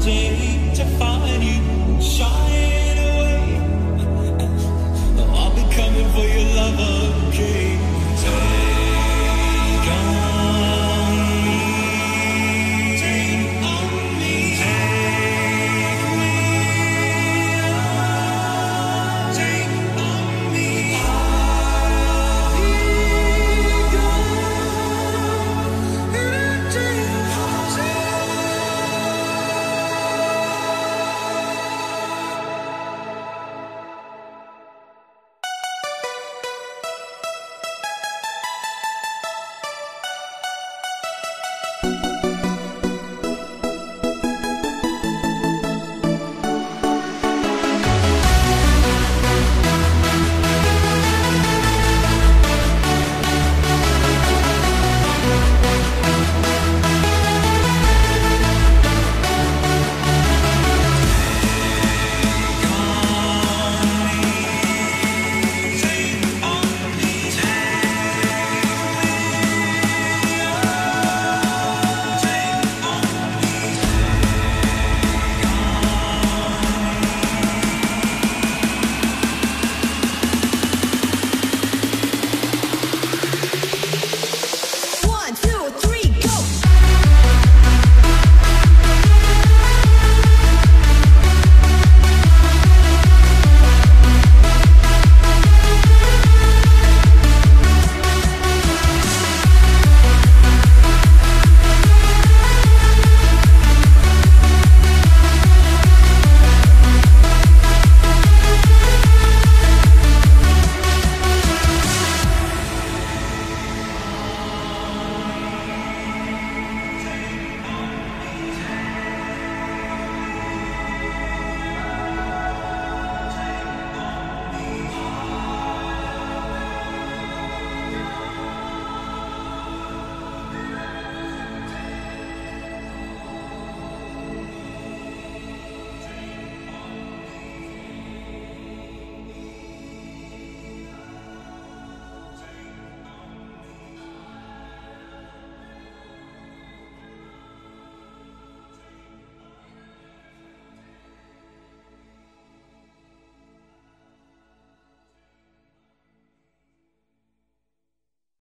take